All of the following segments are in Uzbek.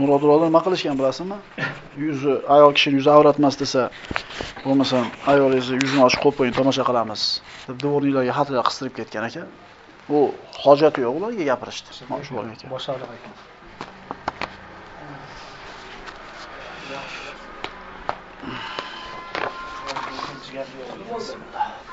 murodullohlar nima qilishgan bilasizmi? Yuzi ayol kishining yuzi avrat emas desa, bo'lmasam ayolingizni yuzini ochib qo'yib qo'ying, tomosha qilamiz deb dvorniklarga xatlar qistirib ketgan ekan. Bu hojati yo'q ularga gapirishdi. Mana shu bo'lgan ekan. Boshaliq ekan. Assalomu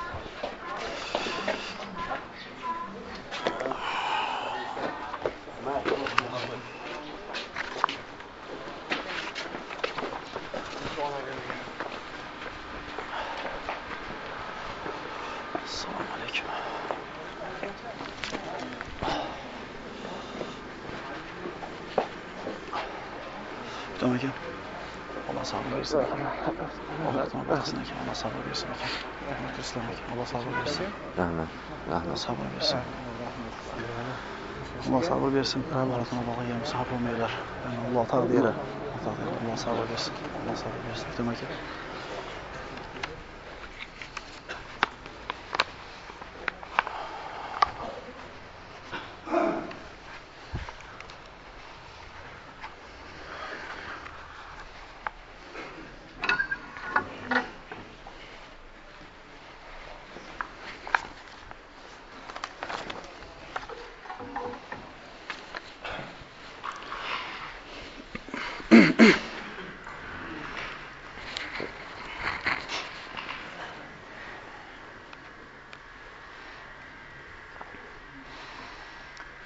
السلام الله يصلحك الله صبر ويسلمك رحمك يسلمك الله صبر ويسلم رحمة رحمة صبر ويسلم الله صبر versin. Rahmetine bağlayan sahabe meyler. Allah tar diyeler. Allah tar diyeler. Allah sabır versin. Allah sabır versin. Demek ki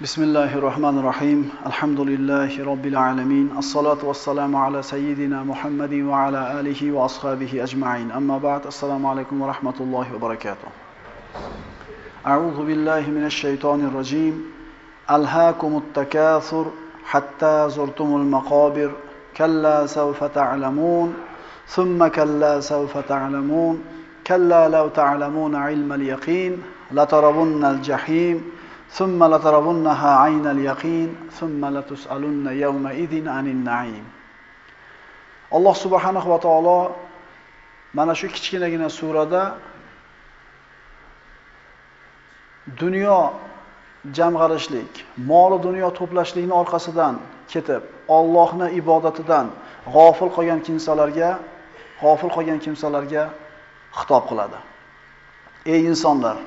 بسم الله الرحمن الرحيم الحمد لله رب العالمين الصلاة والسلام على سيدنا محمد وعلى آله وأصحابه أجمعين أما بعد السلام عليكم ورحمة الله وبركاته أعوذ بالله من الشيطان الرجيم ألهاكم التكاثر حتى زرتم المقابر كلا سوف تعلمون ثم كلا سوف تعلمون كلا لو تعلمون علم اليقين لترون الجحيم ثم لترونها عين اليقين ثم لتسألن يومئذ عن النعيم alloh subhanahu va taolo mana shu kichkinagina surada dunyo jamg'arishlik, mol dunyo to'plashlikni orqasidan ketib, Allohni ibodatidan g'ofil qolgan kimsalarga, g'ofil qolgan kimsalarga xitob qiladi. Ey insonlar,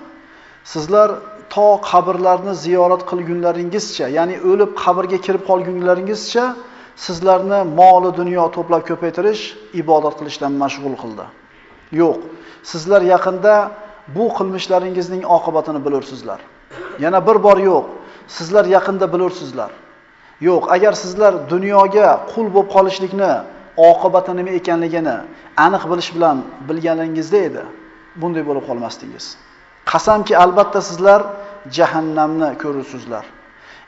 sizlar to qabrlarni ziyorat qilgunlaringizcha, ya'ni o'lib qabrga kirib qolgunlaringizcha sizlarni moli dunyo to'plab ko'paytirish, ibodat qilishdan mashg'ul qildi. Yo'q, sizlar yaqinda bu qilmishlaringizning oqibatini bilursizlar. Yana bir bor yo'q, sizlar yaqinda bilursizlar. Yo'q, agar sizlar dunyoga qul bo'lib qolishlikni oqibati nima ekanligini aniq bilish bilan bilganingizda edi, bunday bo'lib qolmasdingiz. Qasamki, albatta sizlar jahannamni ko'rursizlar.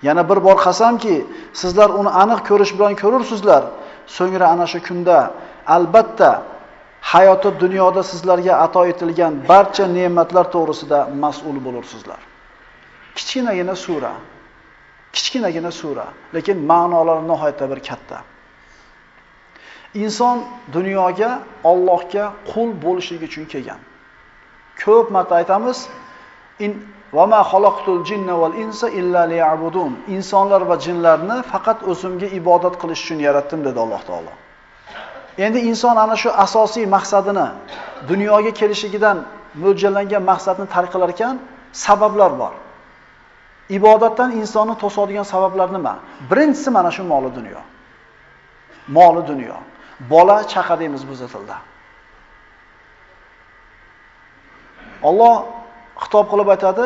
Yana bir bor qasamki, sizlar uni aniq ko'rish bilan ko'rursizlar. So'ngra ana shu kunda albatta hayoti dunyoda sizlarga ato etilgan barcha ne'matlar to'g'risida mas'ul bo'lursizlar. Kichkinagina sura. Kichkinagina sura, lekin ma'nolari nihoyatda bir katta. Inson dunyoga Allohga qul bo'lishligi uchun kelgan. Ko'p marta aytamiz, in va ma xaloqtul jinna val insa illa liya'budun. Insonlar va jinlarni faqat o'zimga ibodat qilish uchun yaratdim dedi Alloh taolo. Endi inson ana shu asosiy maqsadini dunyoga kelishligidan mo'ljallangan maqsadni tark qilar ekan, sabablar bor. Ibodatdan insonni to'sadigan sabablar nima? Birinchisi mana shu moli dunyo. Moli dunyo. Bola chaqa deymiz biz tilda. Alloh xitob qilib aytadi,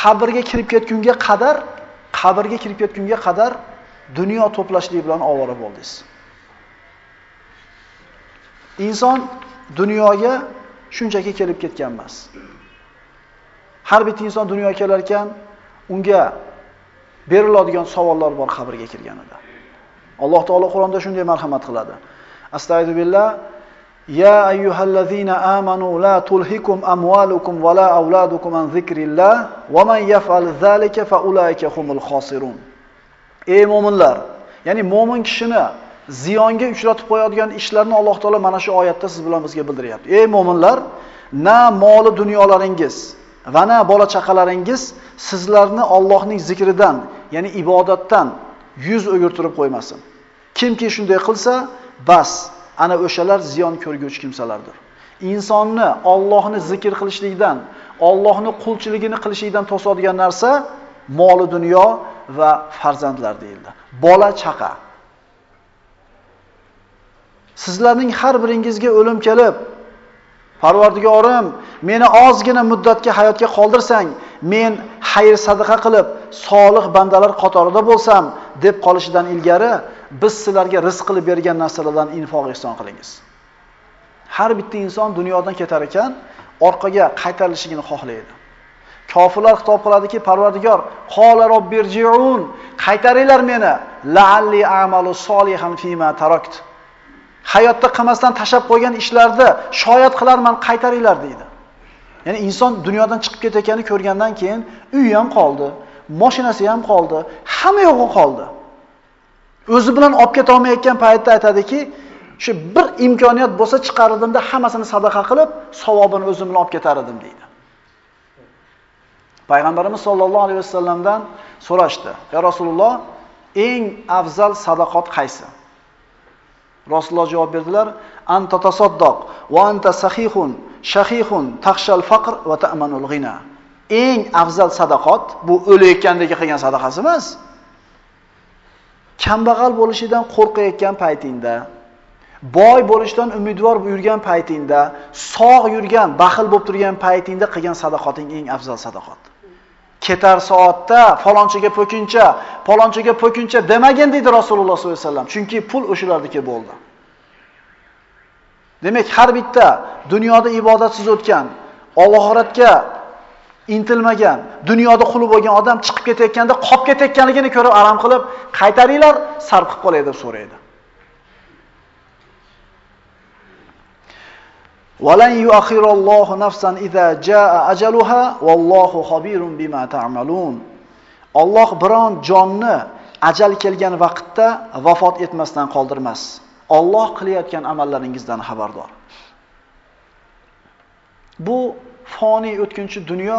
qabrga kirib ketgunga qadar, qabrga kirib ketgunga qadar dunyo to'plashlik bilan ovora bo'ldingiz. Inson dunyoga shunchaki kelib ketgan emas. Har bir inson dunyoga kelar ekan, unga beriladigan savollar bor qabrga kirganida. Alloh taolo Qur'onda shunday marhamat qiladi. Astagfirullah Ya ayyuhallazina amanu la tulhikum amwalukum va ولا auladukum an ذكر الله ومن yaf'al zalika fa هم humul. Ey mu'minlar, ya'ni mu'min kishini ziyonga uchratib qo'yadigan ishlarni Alloh taolo mana shu oyatda siz bilan bizga bildiryapti. Ey mu'minlar, na moli dunyolaringiz va na bola chaqalaringiz sizlarni Allohning zikridan, ya'ni ibodatdan yuz o'girtirib qo'ymasin. Kimki shunday qilsa, bas, ana o'shalar ziyon ko'rguvchi kimsalardir. Insonni Allohni zikr qilishlikdan, Allohni qulchiligini qilishlikdan to'sadigan narsa moli dunyo va farzandlar deyildi. Bola chaqa. Sizlarning har biringizga o'lim kelib, Parvardigorim, meni ozgina muddatga hayotga qoldirsang, men xayr sadaqa qilib, solih bandalar qatorida bo'lsam, deb qolishidan ilgari biz sizlarga rizq qilib bergan narsalardan infoq ehson qilingiz. Har bitta inson dunyodan ketar ekan, orqaga qaytarilishini xohlaydi. Kofirlar xitob qiladiki, Parvardigor, qola robbirji'un, qaytaringlar meni, la'alli a'malu solihan fima tarakt. Hayotda qilmasdan tashab qo'ygan ishlarni shoyat qilarman, qaytaringlar deydi. Ya'ni inson dunyodan chiqib ketayotganini ko'rgandan keyin uyi ham qoldi, mashinasi ham qoldi, hamma yo'g'i qoldi. O'zi bilan olib keta olmayotgan paytda aytadiki, shu bir imkoniyat bo'lsa chiqardimda hammasini sadaqa qilib, savobini o'zim bilan olib ketar edim deydi. Payg'ambarimiz sollallohu alayhi vasallamdan so'rashdi: "Ya Rasululloh, eng afzal sadaqat qaysi?" Rasululloh javob berdilar: "Anta tasaddoq va anta sahihun, shahihun, taxshal faqr va ta'manul ghina." Eng afzal sadaqat bu o'layotgandagi qilgan sadaqasi emas. Kambag'al bo'lishidan qo'rqayotgan paytingda, boy bo'lishdan umidvor yurgan paytingda, sog' yurgan, baxil bo'lib turgan paytingda qilgan sadoqating eng afzal sadoqat. ketar soatda falonchiga po'kincha, falonchiga po'kincha demagin deydi Rasululloh sollallohu alayhi vasallam. Chunki pul o'shalardiki bo'ldi. Demak, har bitta dunyoda ibodatsiz o'tgan, oxiratga intilmagan, dunyoda quli bo'lgan odam chiqib ketayotganda qolib ketayotganligini ko'rib aram qilib, qaytaringlar, sarf qilib qolay deb so'raydi. Walan yuakhirallohu nafsan idza jaa ajaluha wallohu xabirun bima ta'malun. Alloh biron jonni ajal kelgan vaqtda vafot etmasdan qoldirmas. Alloh qilayotgan amallaringizdan xabardor. Bu foniy o'tkinchi dunyo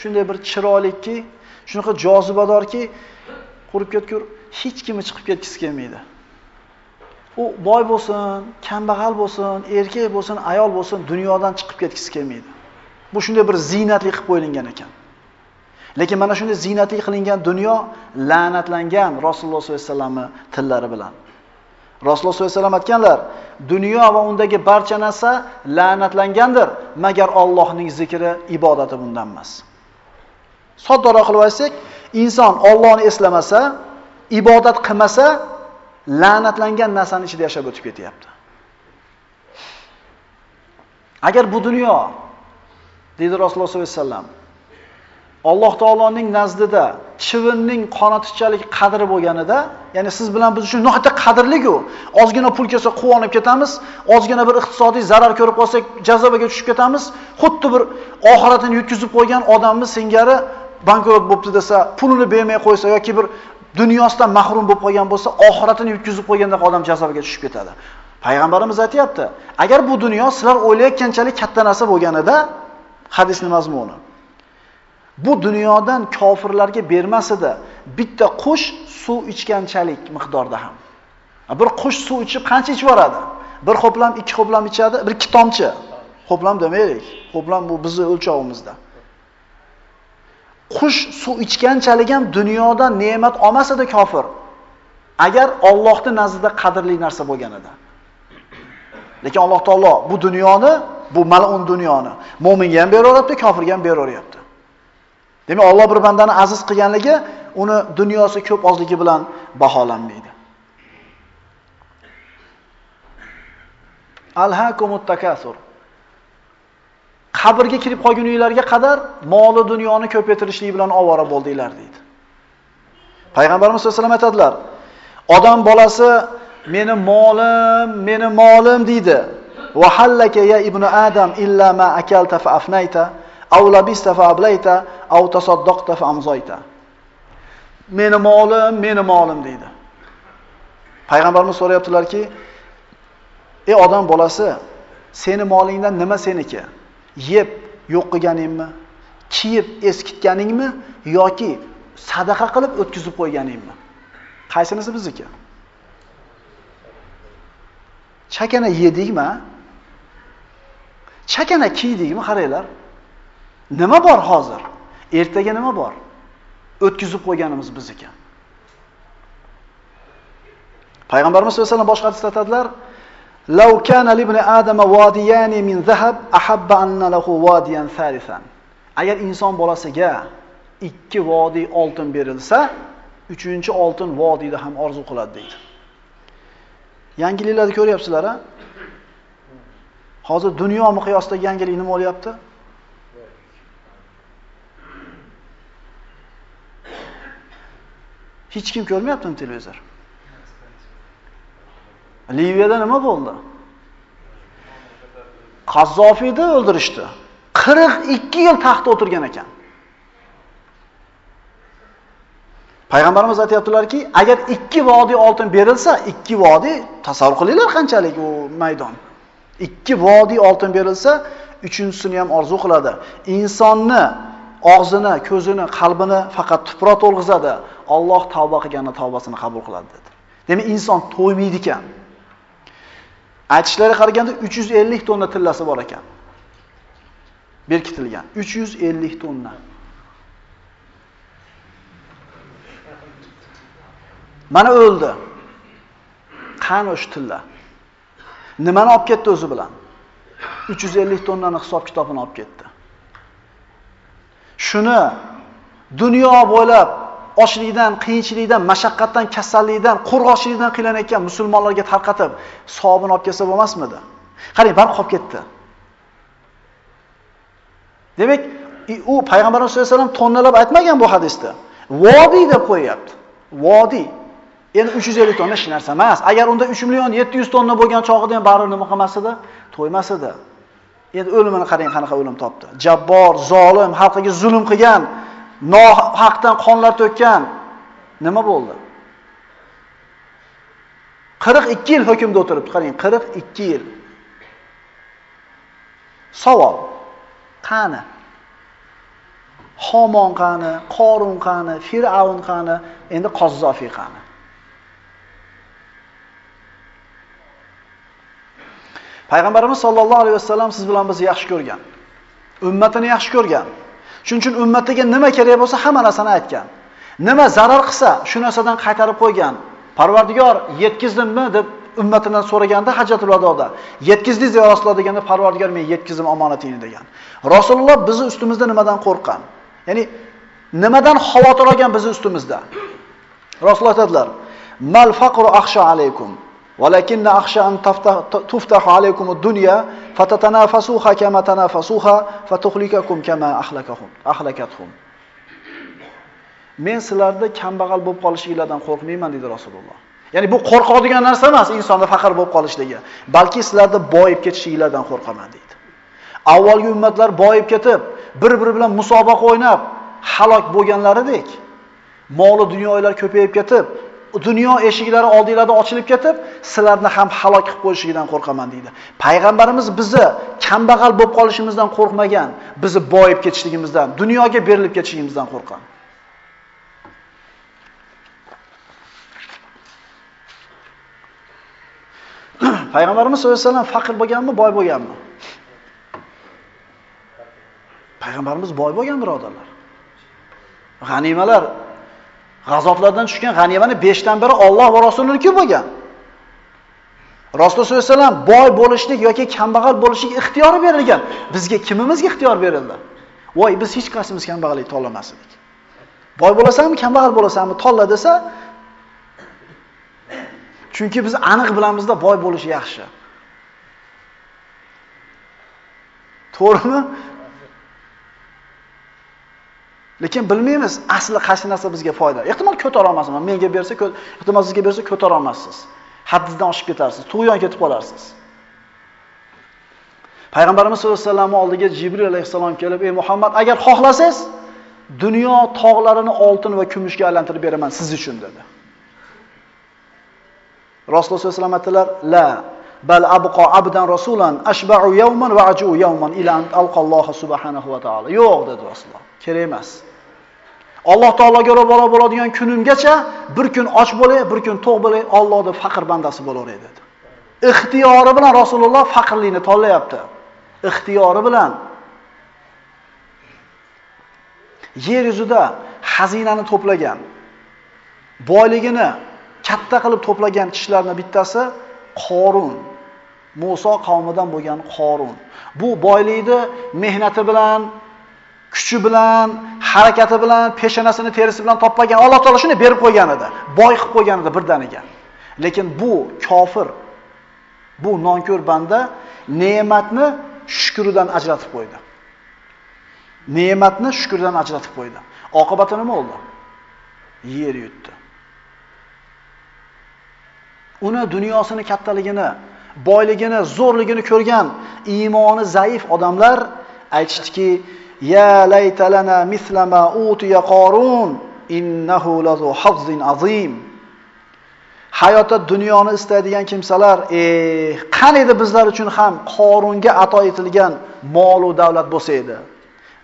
shunday bir chiroylikki, shunaqa jozibadorki, qurib ketgur, hech kimni chiqib ketgisi kelmaydi. u boy bo'lsin, kambag'al bo'lsin, erkak bo'lsin, ayol bo'lsin, dunyodan chiqib ketgisi kelmaydi. Bu shunday bir ziynatli qilib qo'yilgan ekan. Lekin mana shunday ziynatli qilingan dunyo la'natlangan Rasululloh sollallohu alayhi vasallamning tillari bilan. Rasululloh sollallohu alayhi vasallam aytganlar, dunyo va undagi barcha narsa la'natlangandir, magar Allohning zikri, ibodati bundan emas. Soddaroq qilib aytsak, inson Allohni eslamasa, ibodat qilmasa, la'natlangan narsaning ichida yashab o'tib ketyapti. Agar bu dunyo dedi Rasululloh sollallohu alayhi vasallam Alloh taoloning nazdida chivinning qanotichalik qadri bo'lganida, ya'ni siz bilan biz uchun nihoyatda qadrli-ku. Ozgina pul kelsa quvonib ketamiz, ozgina bir iqtisodiy zarar ko'rib qolsak jazobaga tushib ketamiz. Xuddi bir oxiratini yutkizib qo'ygan odamni singari bankrot bo'pti desa, pulini bermay qo'ysa yoki bir dunyosidan mahrum bo'lib qolgan bo'lsa, oxiratini yutkizib qo'yganda odam jazobaga tushib ketadi. Payg'ambarimiz aytayapti, agar bu dunyo sizlar o'ylayotganchalik katta narsa bo'lganida, hadisning mazmuni. Bu dunyodan kofirlarga bermasida bitta qush suv ichganchalik miqdorda ham. Bir qush suv ichib qancha ichib boradi? Bir ho'plam, ikki ho'plam ichadi, bir ikki tomchi. Xo'plam demaylik. Xo'plam bu bizning o'lchovimizda. Qush suv ichganchalik ham dunyodan ne'mat olmasa-da kofir. Agar Allohning nazdida qadrli narsa bo'lganida. Lekin Alloh taolo bu dunyoni, bu mal'un dunyoni mo'minga ham beraveryapti, kofirga ham beraveryapti. Demak, Alloh bir bandani aziz qilganligi uni dunyosi ko'p ozligi bilan baholanmaydi. Alhaakumut takasur. qabrga kirib qolgan uylarga qadar moli dunyoni ko'paytirishlik bilan ovora bo'ldinglar deydi. Payg'ambarimiz sollallohu alayhi vasallam aytadilar: Odam bolasi meni molim, meni molim deydi. Va hallaka ya ibnu adam illa ma akalta fa afnayta aw labista fa ablayta aw tasaddaqta fa amzayta. Meni molim, meni molim deydi. Payg'ambarimiz so'rayaptilarki: "Ey odam bolasi, seni molingdan nima seniki?" yeb yo'q qilganingmi, kiyib eskitganingmi yoki sadaqa qilib o'tkazib qo'yganingmi? Qaysinisi bizniki? Chakana yedikmi? Chakana kiydikmi? Qaranglar. Nima bor hozir? Ertaga nima bor? O'tkizib qo'yganimiz biz ekan. Payg'ambarimiz sollallohu alayhi vasallam boshqa hadisda aytadilar: "Law kana li ibn adama wadiyani min zahab ahabba anna lahu wadiyan thalithan." Agar inson bolasiga ikki vodiy oltin berilsa, uchinchi oltin vodiyda ham orzu qiladi deydi. Yangiliklarni ko'ryapsizlar a? Hozir dunyo miqyosidagi yangilik nima bo'lyapti? Hech kim ko'rmayaptimi televizor? Liviyada nima bo'ldi? Qazzofiyni o'ldirishdi. 42 yil taxtda o'tirgan ekan. Payg'ambarimiz aytayaptilarki, agar ikki vodiy oltin berilsa, ikki vodiy tasavvur qilinglar qanchalik u maydon. Ikki vodiy oltin berilsa, uchinchisini ham orzu qiladi. Insonni og'zini, ko'zini, qalbini faqat tuproq to'lg'izadi. Alloh tavba qilganni tavbasini qabul qiladi dedi. Demak, inson to'ymaydi ekan. Aytishlariga qaraganda 350 tonna tillasi bor ekan. Berkitilgan. 350 tonna. Mana o'ldi. Qani o'sha tilla? Nimani olib ketdi o'zi bilan? 350 tonnani hisob kitobini olib ketdi. Shuni dunyo bo'ylab ochlikdan, qiyinchilikdan, mashaqqatdan, kasallikdan, qo'rg'oqchilikdan qiynalgan musulmonlarga tarqatib, savobini olib kelsa bo'lmasmidi? Qarang, barq qolib ketdi. Demak, u payg'ambarimiz sollallohu alayhi vasallam tonnalab aytmagan bu hadisda. Vodiy deb qo'yapti. Vodiy. Endi 350 tonna hech narsa emas. Agar unda 3 million 700 tonna bo'lgan chog'ida ham baribir nima qilmasdi? edi? Endi o'limini qarang qanaqa o'lim topdi. Jabbor, zolim, xalqiga zulm qilgan, nohaqdan qonlar to'kkan nima bo'ldi? 42 yil hukmda o'tiribdi, qarang, 42 yil. Savol. Qani? Homon qani, Qorun qani, Fir'avn qani, endi Qozzofiy qani? Payg'ambarimiz sollallohu alayhi vasallam siz bilan bizni yaxshi ko'rgan. Ummatini yaxshi ko'rgan. Shuning uchun ummatiga nima kerak bo'lsa hamma narsani aytgan. Nima zarar qilsa, shu narsadan qaytarib qo'ygan. Parvardigor yetkizdimmi deb ummatidan so'raganda Hajjatul Vadoda, "Yetkizdingiz ya Rasululloh" deganda Parvardigor men yetkizdim omonatingni degan. Rasululloh bizni ustimizda nimadan qo'rqqan? Ya'ni nimadan xavotir olgan bizni ustimizda? Rasululloh aytadilar: "Mal faqru akhsha alaykum." ولكن akhsha an تفتح عليكم الدنيا فتتنافسوها كما kama tanafasuha كما kama ahlakahum. Men sizlarda kambag'al bo'lib qolishinglardan qo'rqmayman dedi Rasululloh. Ya'ni bu qo'rqadigan narsa emas, insonda faqir bo'lib qolishligi, balki sizlarni boyib ketishinglardan qo'rqaman dedi. Avvalgi ummatlar boyib ketib, bir-biri bilan musobaqa o'ynab halok bo'lganlaridek, moli dunyolar ko'payib ketib, dunyo eshiklari oldinglarda ochilib ketib, sizlarni ham halok qilib qo'yishidan qo'rqaman deydi. Payg'ambarimiz bizni kambag'al bo'lib qolishimizdan qo'rqmagan, bizni boyib ketishligimizdan, dunyoga berilib ketishligimizdan qo'rqgan. Payg'ambarimiz sollallohu alayhi vasallam faqir bo'lganmi, boy bo'lganmi? Payg'ambarimiz boy bo'lgan birodarlar. G'animalar G'azotlardan tushgan g'animani 5 dan biri Alloh va Rasulininiki bo'lgan. Rasululloh sollallohu alayhi vasallam boy bo'lishlik yoki kambag'al bo'lishlik ixtiyori berilgan. Bizga kimimizga ixtiyor berildi? Voy, biz hech qaysimiz kambag'allik tanlamas edik. Boy bo'lasanmi, kambag'al bo'lasanmi, tanla desa, chunki biz aniq bilamizda boy bo'lish yaxshi. To'g'rimi? Lekin bilmaymiz asli qaysi narsa bizga foyda. Ehtimol ko'tara olmasman. Menga bersa, ehtimol sizga bersa ko'tara olmassiz. Haddidan oshib ketarsiz, tug'yon ketib qolarsiz. Payg'ambarimiz sollallohu alayhi vasallam oldiga Jibril alayhisalom kelib, "Ey Muhammad, agar xohlasangiz, dunyo tog'larini oltin va kumushga aylantirib beraman siz uchun" dedi. Rasululloh sollallohu alayhi vasallam "La, bal abqa abdan rasulan ashba'u yawman va aju yawman ila an alqalloha subhanahu va taolo." Yo'q dedi Rasululloh. Kerak emas. Alloh taologa ro'baro bo'ladigan kunimgacha bir kun och bo'lay, bir kun to'q bo'lay, Allohning faqir bandasi bo'laveray dedi. ixtiyori bilan Rasululloh faqirlikni tanlayapti. Ixtiyori bilan yer yuzida xazinani to'plagan, boyligini katta qilib to'plagan kishilarning bittasi Qorun. Musa qavmidan bo'lgan Qorun. Bu boylikni mehnati bilan, kuchi bilan, harakati bilan, peshonasini terisi bilan topmagan. Alloh taolo shuni berib qo'ygan edi. Boy qilib qo'ygan edi birdaniga. Lekin bu kofir, bu nonko'r banda ne'matni shukridan ajratib qo'ydi. Ne'matni shukrdan ajratib qo'ydi. Oqibati nima bo'ldi? Yer yutdi. Uni dunyosini kattaligini, boyligini, zo'rligini ko'rgan iymoni zaif odamlar aytishdiki, ya laytalana mislama utiya qorun innahu lazu hazzin azim. Hayotda dunyoni istaydigan kimsalar, eh, "Ey, qani edi bizlar uchun ham Qorunga ato etilgan mol va davlat bo'lsa edi."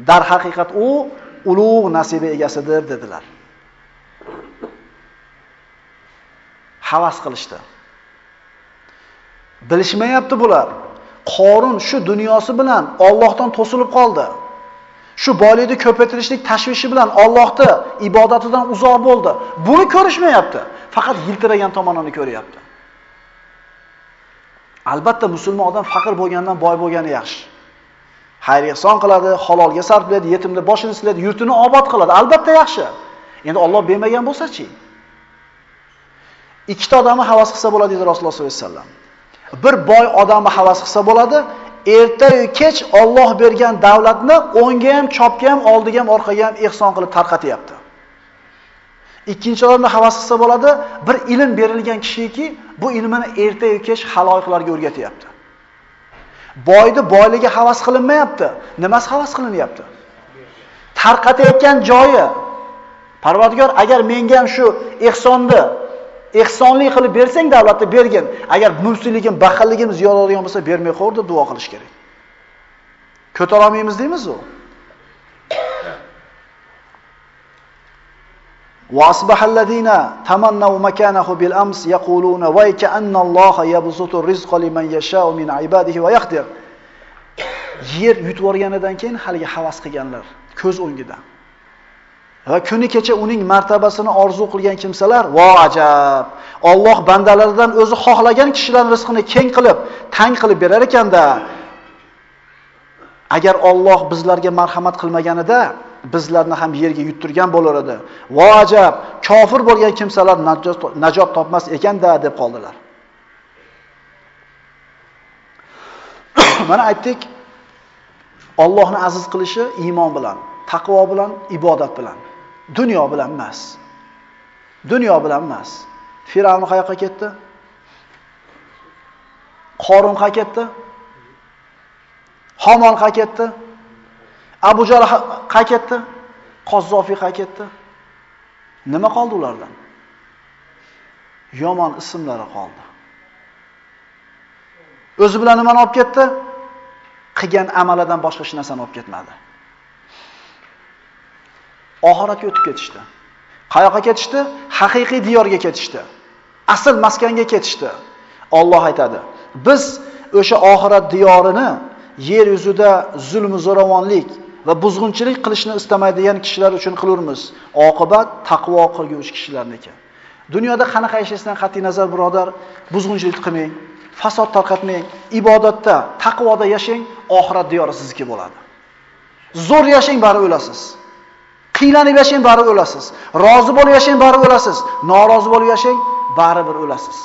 Dar haqiqat u ulug' nasiba egasidir dedilar. Havas qilishdi. Bilishmayapti bular. Qorun shu dunyosi bilan Allohdan to'silib qoldi. Shu boylikni ko'paytirishlik tashvishi bilan Allohni ibodatidan uzoq bo'ldi. Buni ko'rishmayapti. Faqat yiltiragan tomonini ko'ryapti. Albatta musulmon odam faqir bo'lgandan boy bo'lgani yaxshi. Xayr ihson qiladi, halolga sarflaydi, yetimni boshini silaydi, yurtini obod qiladi. Albatta yaxshi. Endi Alloh bermagan bo'lsa-chi? Ikkita odamni havas qilsa bo'ladi dedi Rasululloh sollallohu alayhi vasallam. Bir boy odamni havas qilsa bo'ladi, erta kech Alloh bergan davlatni o'ngga ham, chopga ham, oldiga ham, orqaga ham ehson qilib tarqatyapti. Ikkinchi odamni havas qilsa bo'ladi, bir ilm berilgan kishiki, bu ilmini erta kech haloyiqlarga o'rgatyapti. Boyni boyligi havas qilinmayapti. Nimasi havas qilinyapti? Tarqatayotgan joyi. Parvardigor agar menga ham shu ehsonni ehsonli qilib bersang davlatni bergin. Agar mumsiligim, baxilligim ziyodadigan bo'lsa bermay qo'yur deb duo qilish kerak. Ko'tara olmaymiz deymiz u. وأصبح الذين تمنوا مكانه بالأمس يقولون ويك أن الله يبسط الرزق لمن يشاء من عباده ويقدر yer yutib olganidan keyin haligi havas qilganlar ko'z o'ngida Va kuni kecha uning martabasini orzu qilgan kimsalar vo ajab Alloh bandalaridan o'zi xohlagan kishilarning rizqini keng qilib tang qilib berar ekanda agar Alloh bizlarga marhamat qilmaganida bizlarni ham yerga yuttirgan bo'lar edi. Vo ajab, kofir bo'lgan kimsalar najot najot topmas ekanda deb qoldilar. Mana aytdik, Allohni aziz qilishi iymon bilan, taqvo bilan, ibodat bilan, dunyo bilan emas. Dunyo bilan emas. Firavn qayoqqa ketdi? Qorun qayoqqa ketdi? Hamon qayoqqa ketdi? Abu Jahl qayoqqa ketdi? Qozzofiy qayoqqa ketdi? Nima qoldi ulardan? Yomon ismlari qoldi. O'zi bilan nimani olib ketdi? Qilgan amalidan boshqa hech narsani olib ketmadi. Oxiratga o'tib ketishdi. Qayoqqa ketishdi? Haqiqiy diyorga ketishdi. Asl maskanga ketishdi. Alloh aytadi: "Biz o'sha oxirat diyorini yer yuzida zulm zo'ravonlik va buzg'unchilik qilishni istamaydigan kishilar uchun qilurmiz. Oqibat taqvo qilguvchi kishilarniki. Dunyoda qanaqa yashaysidan qat'iy nazar birodar, buzg'unchilik qilmang, fasod tarqatmang, ibodatda, taqvoda yashang, oxirat diyori sizniki bo'ladi. Zo'r yashang, bari o'lasiz. Qiylanib yashang, bari o'lasiz. Rozi bo'lib yashang, bari o'lasiz. Norozi bo'lib yashang, baribir o'lasiz.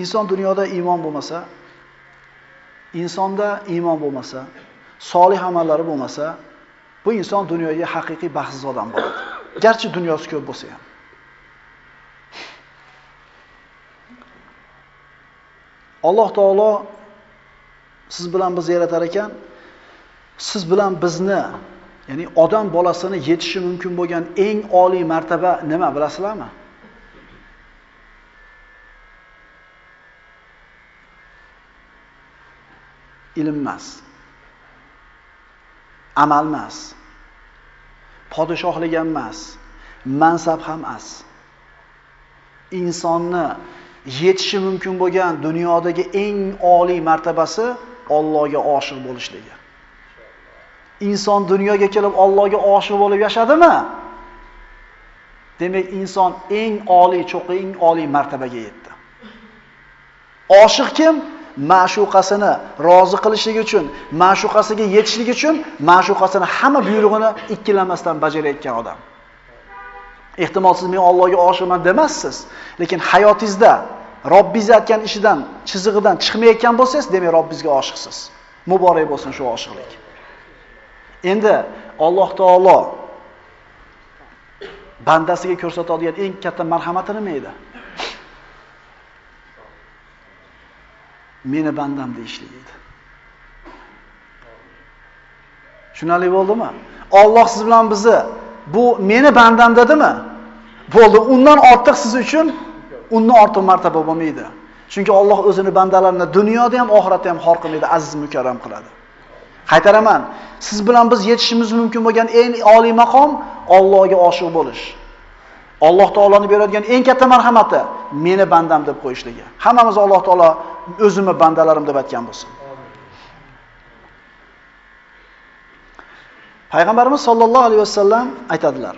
Inson dunyoda iymon bo'lmasa, insonda iymon bo'lmasa, solih amallari bo'lmasa, bu inson dunyoga haqiqiy baxtsiz odam bo'ladi. Garchi dunyosi ko'p bo'lsa ham. Alloh taolo siz bilan biz yaratar ekan, siz bilan bizni, ya'ni odam bolasini yetishi mumkin bo'lgan eng oliy martaba nima bilasizlarmi? ilm emas. Amal emas. Podshohlik ham emas. mansab ham emas. Insonni yetishi mumkin bo'lgan dunyodagi eng oliy martabasi Allohga oshiq bo'lishligi. Inson dunyoga kelib Allohga oshiq bo'lib yashadimi? Demak, inson eng oliy, cho'qqi, eng oliy martabaga yetdi. Oshiq kim? Ma'shuqasini rozi qilishlik uchun, ma'shuqasiga yetishlik uchun ma'shuqasini hamma buyrug'ini ikkilamasdan bajarayotgan odam. Ehtimol siz men Allohga oshiqman demassiz, lekin hayotingizda Robbingiz aytgan ishidan, chizig'idan chiqmayotgan bo'lsangiz, demak Robbingizga oshiqsiz. Muborak bo'lsin shu oshiqlik. Endi Alloh taolo bandasiga ko'rsatadigan eng katta marhamati nima edi? Meni bandam deyishlik edi. Tushunarli bo'ldimi? Alloh siz bilan bizni bu meni bandam dedimi? Bo'ldi, undan ortiq siz uchun undan ortiq martaba bo'lmaydi. Chunki Alloh o'zini bandalarini dunyoda ham, oxiratda ham xor qilmaydi, aziz mukarram qiladi. Qaytaraman, siz bilan biz yetishimiz mumkin bo'lgan eng oliy maqom Allohga oshiq bo'lish. Alloh taoloni beradigan eng katta marhamati meni bandam deb qo'yishligi. Hammamiz Alloh taolo o'zimni bandalarim deb aytgan bo'lsin. Payg'ambarimiz sollallohu alayhi vasallam aytadilar: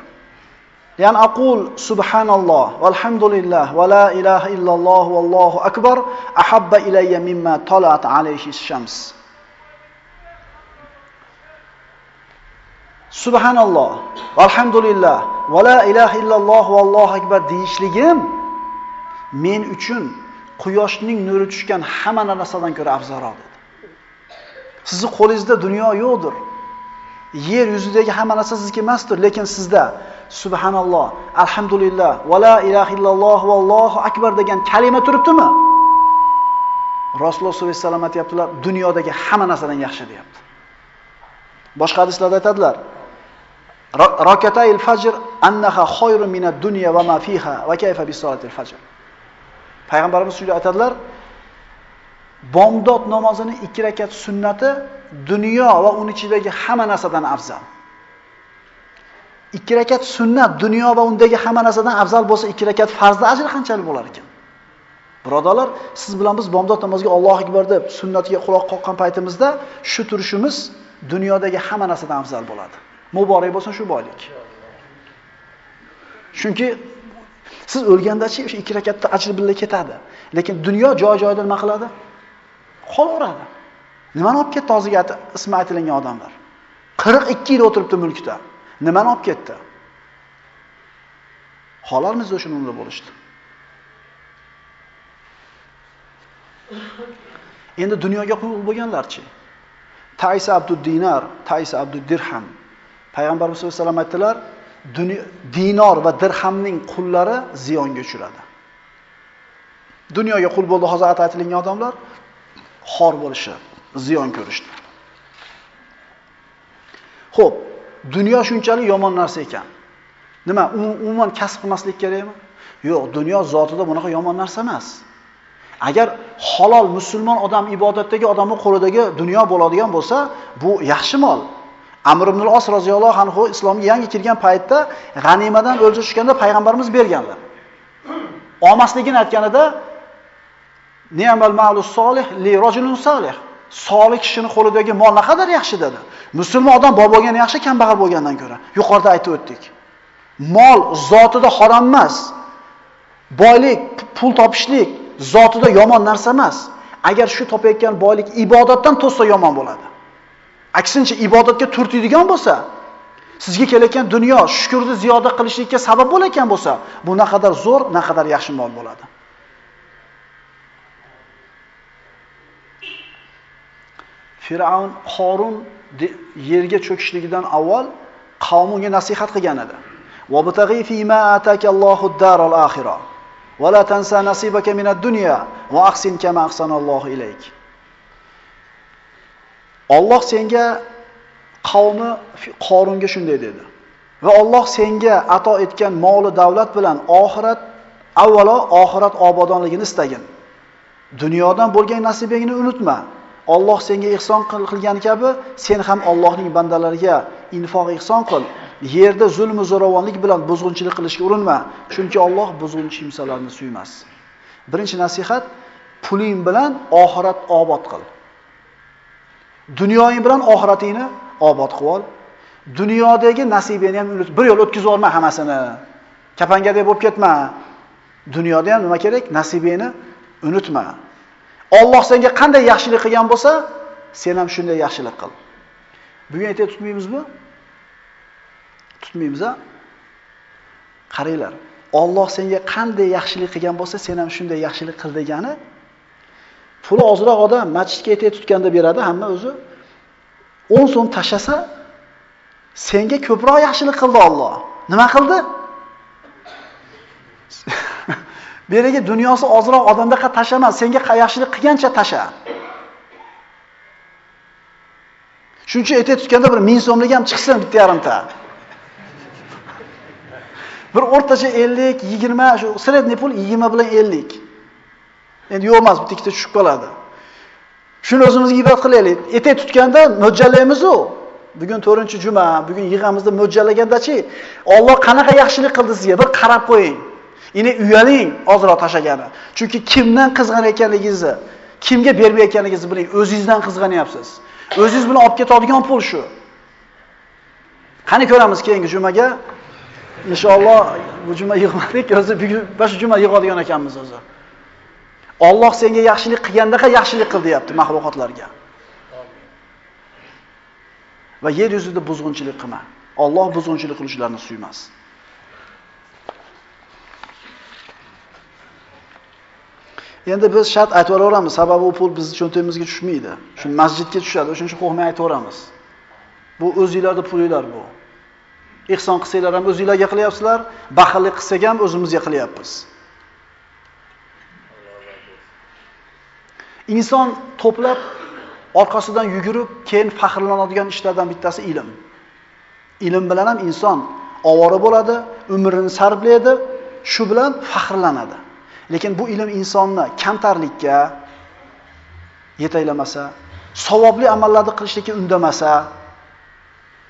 Ya'ni aqul subhanalloh valhamdulillah va la ilaha illalloh vallohu akbar ahabba ilayya mimma talat alayhi shams. Subhanalloh, alhamdulillah, va la ilaha illalloh va allohu akbar deyishligim men uchun quyoshning nuri tushgan hamma narsadan ko'ra afzalroq dedi. Sizni qo'lingizda dunyo yo'qdir. Yer yuzidagi hamma narsa sizniki emasdir, lekin sizda subhanalloh, alhamdulillah, va la ilaha illalloh va allohu akbar degan kalima turibdimi? Rasululloh sollallohu alayhi vasallam aytibdilar, dunyodagi hamma narsadan yaxshi deyapti. Boshqa hadislarda aytadilar: Rakatayil fajr annaha khayrun minad dunya va ma fiha va kayfa bi salatil fajr. Payg'ambarimiz shunday aytadilar: Bomdod namozining 2 rakat sunnati dunyo va uni ichidagi hamma narsadan afzal. 2 rakat sunnat dunyo va undagi hamma narsadan afzal bo'lsa, 2 rakat farzda ajr qanchalik bo'lar ekan? Birodalar, siz bilan biz bomdod namoziga Alloh akbar deb sunnatga quloq qoqqan paytimizda shu turishimiz dunyodagi hamma narsadan afzal bo'ladi. Muborak bo'lsin shu boylik. Chunki siz o'lgandachi o'sha ikki rakatda ajr birga ketadi. Lekin dunyo joy-joyida nima qiladi? Qolaveradi. Nimani olib ketdi hozirgi ismi aytilgan odamlar? 42 yil o'tiribdi mulkda. Nimani olib ketdi? Xolarmiz o'sha umrda bo'lishdi. Endi dunyoga qul bo'lganlarchi? Tays Abdud Dinar, Tays Abdud Dirham Payg'ambarimiz sollallohu alayhi vasallam aytdilar, dinor va dirhamning qullari ziyonga uchradi. Dunyoga qul bo'ldi hozir aytilgan odamlar xor bo'lishi, ziyon ko'rishdi. Xo'p, dunyo shunchalik yomon narsa ekan. Nima, umuman kasb qilmaslik kerakmi? Yo'q, dunyo zotida bunaqa yomon narsa emas. Agar halol musulmon odam ibodatdagi odamning qo'lidagi dunyo bo'ladigan bo'lsa, bu yaxshi mol. Amr ibn al-As roziyallohu anhu islomga yangi kirgan paytda g'animadan o'lja tushganda payg'ambarimiz berganlar. Olmasligini aytganida ni'mal ma'lus solih li rajulun solih. Solih kishining qo'lidagi mol naqadar yaxshi dedi. Musulmon odam boy bo'lgani yaxshi, kambag'al bo'lgandan ko'ra. Yuqorida aytib o'tdik. Mol zotida harom emas. Boylik, pul topishlik zotida yomon narsa emas. Agar shu topayotgan boylik ibodatdan to'ssa yomon bo'ladi. Aksincha ibodatga turtiydigan bo'lsa, sizga kelayotgan dunyo shukrni ziyoda qilishlikka sabab bo'layotgan bo'lsa, bu naqadar zo'r, naqadar yaxshi mol bo'ladi. Fir'aun Qorun yerga cho'kishligidan avval qavmiga nasihat qilgan edi. Va butaghi fi ma atakallohu ad-daral akhirah. Va la tansa nasibaka minad dunya va ahsin kama ahsanallohu ilayk. Alloh senga qavmi Qorunga shunday dedi. Va Alloh senga ato etgan moli davlat bilan oxirat avvalo oxirat obodonligini istagin. Dunyodan bo'lgan nasibingni unutma. Alloh senga ihson qilgan kabi, sen ham Allohning bandalariga infoq ihson qil Yerda zulm va zo'ravonlik bilan buzg'unchilik qilishga urinma, chunki Alloh buzg'unchi kimsalarni suymas. Birinchi nasihat, puling bilan oxirat obod qil. Dunyoing bilan oxiratingni obod qil ol. Dunyodagi nasibingni ham unut. Bir yo'l o'tkazib olma hammasini. Kapangadek bo'lib ketma. Dunyoda ham nima kerak? Nasibingni unutma. Alloh senga qanday yaxshilik qilgan bo'lsa, sen ham shunday yaxshilik qil. Bugun aytib tutmaymizmi? Tutmaymiz-a? Qaranglar. Alloh senga qanday yaxshilik qilgan bo'lsa, sen ham shunday yaxshilik qil degani puli ozroq odam masjidga aytib tutganda beradi hamma o'zi 10 so'm tashasa senga ko'proq yaxshilik qildi Alloh. Nima qildi? Berigi dunyosi ozroq odamda qa tashlama, senga yaxshilik qilgancha tasha. Shuncha aytib tutganda bir 1000 so'mlik ham chiqsin bitta yarimta. Bir o'rtacha 50, 20, shu sredniy pul 20 bilan 50. Endi yo'q emas, bitta ikkita tushib qoladi. Shuni o'zimizga ibrat qilaylik. Etek tutganda mo'ljallaymiz-ku. Bugun 4-juma, bugun yig'amizda mo'ljallagandachi, Alloh qanaqa yaxshilik qildi sizga bir qarab qo'ying. Yine uyaling ozroq tashagani. Chunki kimdan qizg'an ekanligingizni, kimga bermayotganingizni biling, o'zingizdan qizg'anyapsiz. O'zingiz bilan olib ketadigan pul shu. Qani ko'ramiz keyingi jumaga. Inshaalloh bu juma yig'madik, o'zi bugun shu juma yig'adigan ekanmiz o'zi. Alloh senga yaxshilik qilgandaqa yaxshilik qil deyapti mahluqotlarga. Va yer yuzida buzg'unchilik qilma. Alloh buzg'unchilik qiluvchilarni suymas. Endi biz shart aytib olaveramiz, sababi u pul bizning cho'ntagimizga tushmaydi. Shu masjidga tushadi, o'shaning uchun qo'rqmay aytaveramiz. Bu o'zingizlarda pulinglar bu. Ihson qilsanglar ham o'zingizlarga qilyapsizlar, baxillik qilsak ham o'zimizga qilyapmiz. Inson to'plab orqasidan yugurib, keyin faxrlanadigan ishlardan bittasi ilm. Ilm bilan ham inson ovora bo'ladi, umrini sarflaydi, shu bilan faxrlanadi. Lekin bu ilm insonni kamtarlikka yetaklamasa, savobli amallarni qilishlikka undamasa,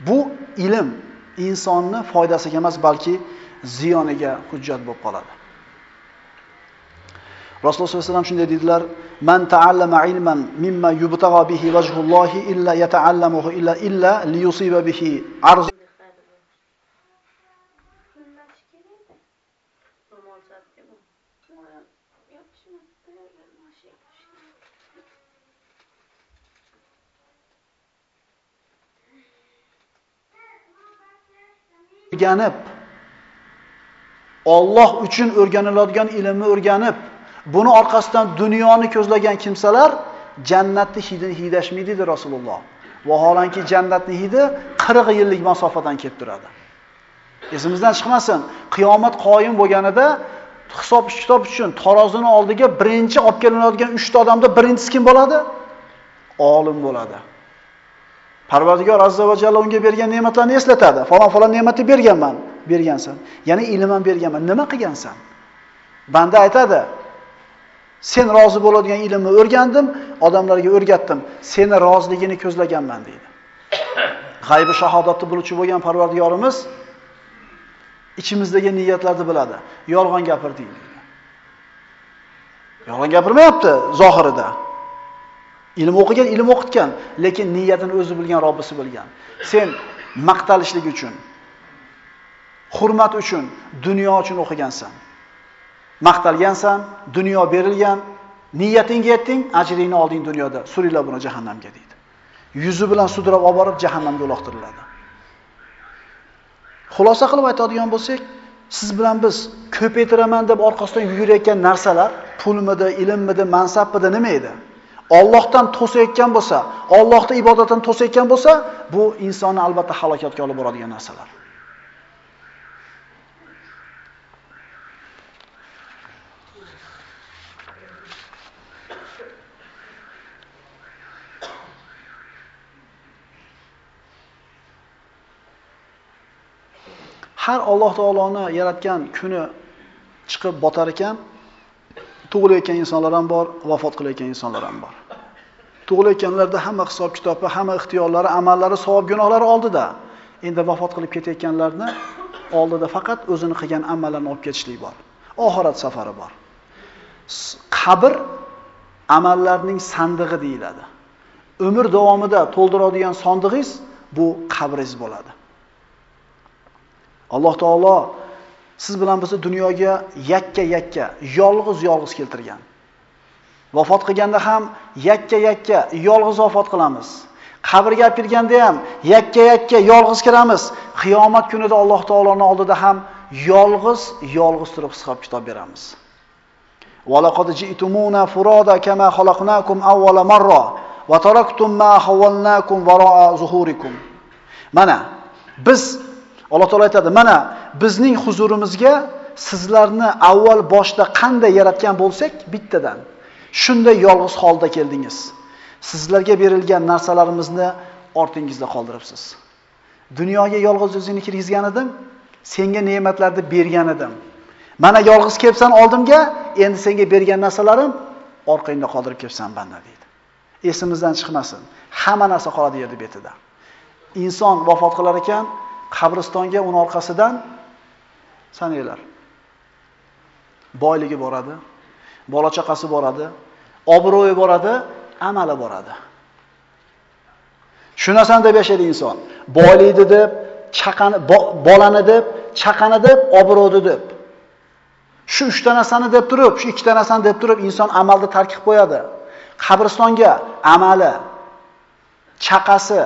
bu ilm insonni foydasiga emas, balki ziyoniga hujjat bo'lib qoladi. Rasululloh sollallohu alayhi vasallam shunday dedilar: "Man ta'allama ilman mimma yubtagha bihi wajhullohi illa yata'allamuhu illa illa liyusiba bihi arz o'rganib Alloh uchun o'rganiladigan ilmni o'rganib, buni orqasidan dunyoni ko'zlagan kimsalar jannatni hidini hidashmaydi dedi Rasululloh. Vaholanki jannatni hidi 40 yillik masofadan kelib turadi. Esimizdan chiqmasin, qiyomat qoyim bo'lganida hisob kitob uchun tarozini oldiga birinchi olib kelinadigan 3 ta odamda birinchisi kim bo'ladi? Olim bo'ladi. Parvardigor azza va jalla unga bergan ne'matlarni eslatadi. Falon falon ne'matni berganman, bergansan. Ya'ni ilm ham berganman. Nima qilgansan? Banda aytadi, sen rozi bo'ladigan ilmni o'rgandim, odamlarga o'rgatdim. Seni roziligini ko'zlaganman deydi. G'aybi shahodatni biluvchi bo'lgan Parvardigorimiz ichimizdagi niyatlarni biladi. Yolg'on gapirding deydi. Yolg'on gapirmayapti zohirida. Ilm o'qigan, ilm o'qitgan, lekin niyatini o'zi bilgan, Robbisi bilgan. Sen maqtalishlik uchun, hurmat uchun, dunyo uchun o'qigansan. Maqtalgansan, dunyo berilgan, niyatingga yetding, ajringni olding dunyoda. Suringlar buni jahannamga deydi. Yuzi bilan sudrab olib borib jahannamga uloqtiriladi. Xulosa qilib aytadigan bo'lsak, siz bilan biz ko'paytiraman deb orqasidan yugurayotgan narsalar, pulmidi, ilmmidi, mansabmidi nima edi? Allohdan to'sayotgan bo'lsa, Allohning ibodatdan to'sayotgan bo'lsa, bu insonni albatta halokatga olib boradigan narsalar. Har Alloh taoloni yaratgan kuni chiqib botar ekan, tug'ilayotgan insonlar ham bor, vafot qilayotgan insonlar ham bor. Tug'ilayotganlarda hamma hisob kitobi, hamma ixtiyorlari, amallari, savob, gunohlari oldida. endi vafot qilib ketayotganlarni oldida faqat o'zini qilgan amallarini olib ketishlik bor. Oxirat safari bor. Qabr amallarning sandig'i deyiladi. Umr davomida to'ldiradigan sandig'ingiz bu qabringiz bo'ladi. Alloh taolo siz bilan bizni dunyoga yakka-yakka, yolg'iz-yolg'iz keltirgan. Vafot qilganda ham yakka-yakka, yolg'iz vafot qilamiz. Qabrga olib kirganda ham yakka-yakka yolg'iz kiramiz. Qiyomat kunida Alloh taoloning oldida ham yolg'iz, yolg'iz turib hisob kitob beramiz. Walaqad ji'tumuna furada kama khalaqnakum awwala marra va taraktum ma hawalnakum wara'a zuhurikum. Mana biz Alloh taolo aytadi, mana bizning huzurimizga sizlarni avval boshda qanday yaratgan bo'lsak, bittadan shunday yolg'iz holda keldingiz. Sizlarga berilgan narsalarimizni ortingizda qoldiribsiz. Dunyoga yolg'iz o'zingni kirgizgan edim, senga ne'matlarni bergan edim. Mana yolg'iz kelibsan oldimga, endi senga bergan narsalarim orqangda qoldirib kelibsan banda deydi. Esimizdan chiqmasin. Hamma narsa qoladi yerda betida. Inson vafot qilar ekan, qabristonga uni orqasidan sananglar. Boyligi boradi, bola chaqasi boradi, obro'yi boradi, amali boradi. Shu narsani deb yashaydi inson. Boylikni deb, chaqani bolani deb, chaqani deb, obro'ni deb. Shu 3 ta narsani deb turib, shu 2 ta narsani deb turib inson amalni tark qilib qo'yadi. Qabristonga amali, chaqasi,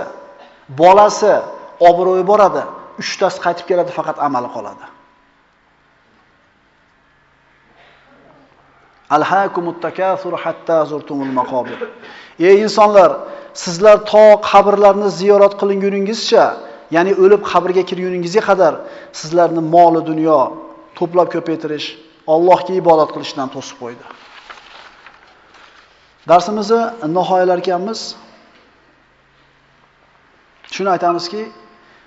bolasi, obro'yi boradi. Uchtasi qaytib keladi, faqat amali qoladi. Alhaakumut takasur hatta zurtumul maqabir. Ey insonlar, sizlar to qabrlarni ziyorat qilinguningizcha, ya'ni o'lib qabrga kirguningizga qadar sizlarni moli dunyo to'plab ko'paytirish, Allohga ibodat qilishdan to'sib qo'ydi. Darsimizni nihoyalar ekanmiz. Shuni aytamizki,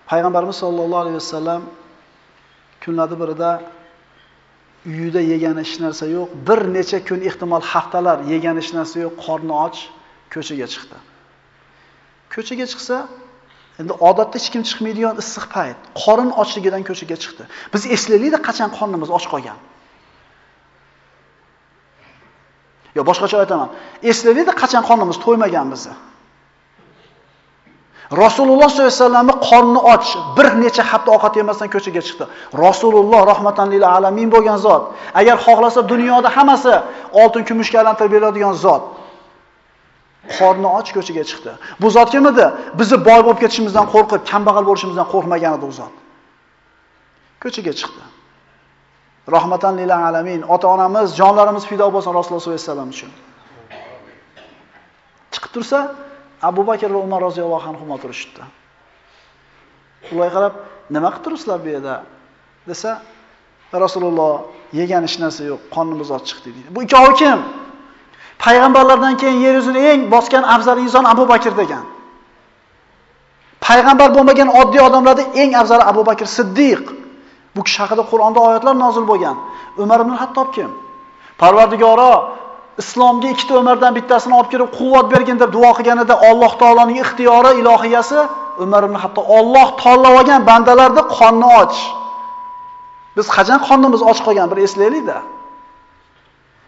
Payg'ambarimiz sollallohu alayhi vasallam kunlarning birida uyida yegan hech narsa yo'q, bir necha kun ehtimol haftalar yegan hech narsa yo'q, qorni och, ko'chaga chiqdi. Ko'chaga chiqsa, endi odatda hech kim chiqmaydigan issiq payt, qorin ochligidan ko'chaga chiqdi. Biz eslaylikda qachon qornimiz och qolgan. Yo boshqacha aytaman. Eslaylikda qachon qornimiz to'ymagan bizni. Rasululloh sollallohu alayhi vasallamni qorni och, bir necha hafta ovqat yemasdan ko'chaga chiqdi. Rasululloh rahmatan lil alamin bo'lgan zot. Agar xohlasa dunyoda hammasi oltin kumushga aylantirib beradigan zot. Qorni och ko'chaga chiqdi. Bu zot kim edi? Bizni boy bo'lib ketishimizdan qo'rqib, kambag'al bo'lishimizdan qo'rqmagan edi u zot. Ko'chaga chiqdi. Rahmatan lil alamin. Ota-onamiz, jonlarimiz fido bo'lsin Rasululloh sollallohu alayhi vasallam uchun. Chiqib tursa, Abu Bakr va Umar roziyallohu anhu turishdi. Ularga qarab, nima qilib turibsizlar bu yerda? desa, Rasululloh yegan hech narsa yo'q, qonimiz och chiqdi dedi. Bu ikkovi kim? Payg'ambarlardan keyin yer yuzini eng bosgan afzal inson Abu Bakr degan. Payg'ambar bo'lmagan oddiy odamlarda eng afzali Abu Bakr Siddiq. Bu kishi haqida Qur'onda oyatlar nozil bo'lgan. Umar ibn Hattob kim? Parvardigoro islomga ikkita Umardan bittasini olib kelib quvvat bergin deb duo qilganida Alloh taoloning ixtiyori ilohiyasi Umar ibn Hatto Alloh tanlab olgan bandalarni qonni och. Biz qachon qonnimiz och qolgan bir eslaylikda.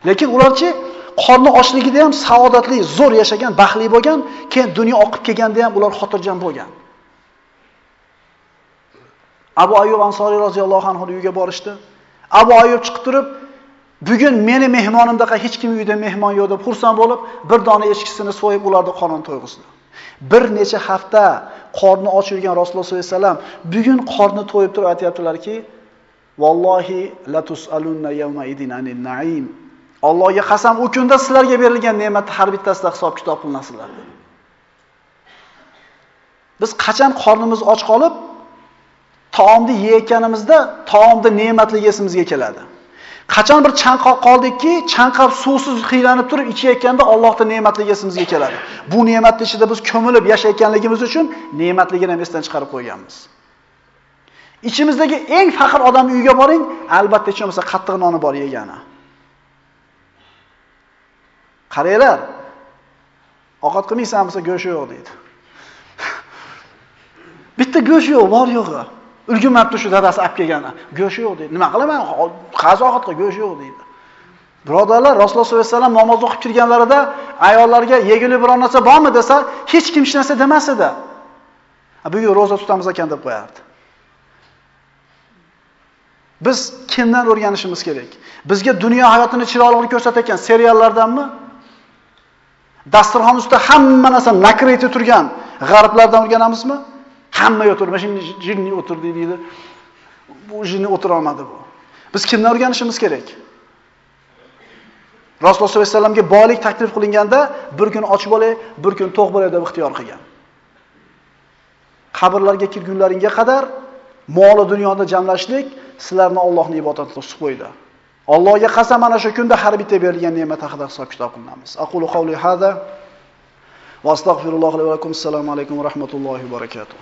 Lekin ularchi qonni ochligida ham saodatli, zo'r yashagan, baxtli bo'lgan, keyin dunyo oqib kelganda ham ular xotirjam bo'lgan. Abu Ayyub Ansoriy roziyallohu anhu uyiga borishdi. Abu Ayyub chiqib turib, Bugun meni mehmonimdaqa hech kim uyda mehmon yo'q deb xursand bo'lib, bir dona echkisini so'yib ularni qorin to'yg'izdi. Bir necha hafta qorni och yurgan Rasululloh sollallohu alayhi vasallam bugun qorni to'yib turib aytayaptilarki, vallohi tusalunna yawma idin anil naim. Allohga qasam, u kunda sizlarga berilgan ne'matni har bittasida hisob kitob qilinasizlar dedi. Biz qachon qornimiz och qolib, taomni yeyotganimizda taomda ne'matli esimizga keladi. Qachon bir chanqoq qoldikki, chanqab suvsiz qiylanib turib ichayotganda Allohning ne'matligi esimizga keladi. Bu ne'matning ichida biz ko'milib yashayotganligimiz uchun ne'matligini ham esdan chiqarib qo'yganmiz. Ichimizdagi eng faqir odam uyiga boring, albatta hech bo'lmasa qattiq noni bor yegani. Qaranglar. Ovqat qilmaysan bo'lsa go'sh yo'q deydi. Bitta go'sh yo'q, bor yo'g'i. Ulgurmabdi shu dadasi olib kelgani. Go'sht yo'q deydi. Nima qilaman? Qazo qilib go'sht yo'q deydi. Birodarlar, Rasululloh sollallohu alayhi vasallam namoz o'qib kirganlarida ayollarga yegulik biror narsa bormi desa, hech kim hech narsa demas edi. Bugun roza tutamiz ekan deb qo'yardi. Biz kimdan o'rganishimiz kerak? Bizga dunyo hayotini chiroyli ko'rsatayotgan seriallardanmi? Dasturxon ustida hamma narsa nakrayta turgan g'arblardan o'rganamizmi? Hamma o'tirma, jinni o'tirdi deydi. Bu jinni o'tira olmadi bu. Biz kimdan o'rganishimiz kerak? Rasululloh sollallohu alayhi vasallamga boylik taklif qilinganda bir kun och bo'lay, bir kun to'q bo'lay deb ixtiyor qilgan. Qabrlarga kirgunlaringga qadar moli dunyoda jamlashlik sizlarni Allohning ibodati to'sib qo'ydi. Allohga qasam mana shu kunda har bitta berilgan ne'mat haqida hisob-kitob qilinamiz. Aqulu qawli hada va astagfirulloh va lakum. Assalomu alaykum va rahmatullohi va barakatuh.